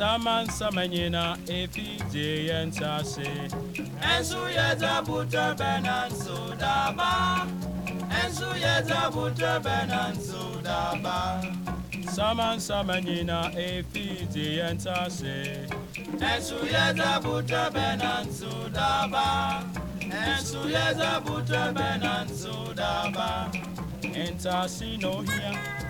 Saman samanyina efije yentase Ensu yeza buta benan sudaba Ensu yeza buta benan sudaba Saman samanyina efije yentase Ensu yeza buta benan sudaba Ensu yeza buta benan sudaba Entasi no hia Ahom kaso hia Asem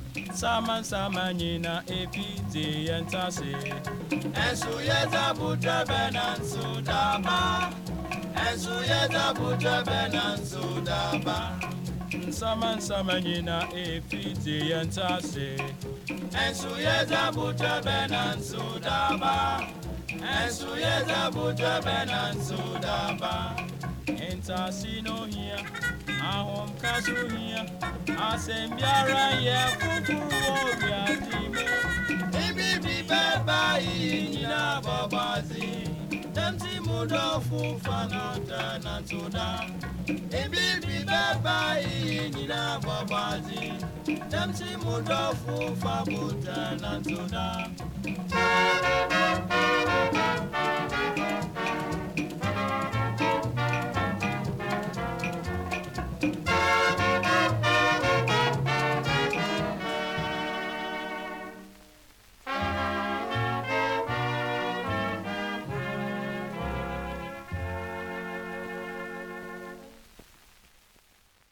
Bɛba iyi nyina bɔbɔdzi Tɛmti mu dɔfu fabuta na tuda Saman samanyina efije yentase Ensu yeza buta benan sudaba Ensu yeza buta benan sudaba Saman samanyina efije yentase. Ensu yeza buta benan sudaba Ensu yeza buta benan sudaba Entasi no hia Ahom kaso hia Asem biara yɛ kúkúrú wɔ wiase mu Ibibi bɛba iyi nyina bɔbɔdzi Tɛmti mu dɔfu fanata na tuda Ibibi bɛba iyi nyina bɔbɔdzi Tɛmti mu dɔfu fabuta na tuda